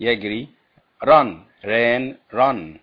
Yegri, run, rain, run.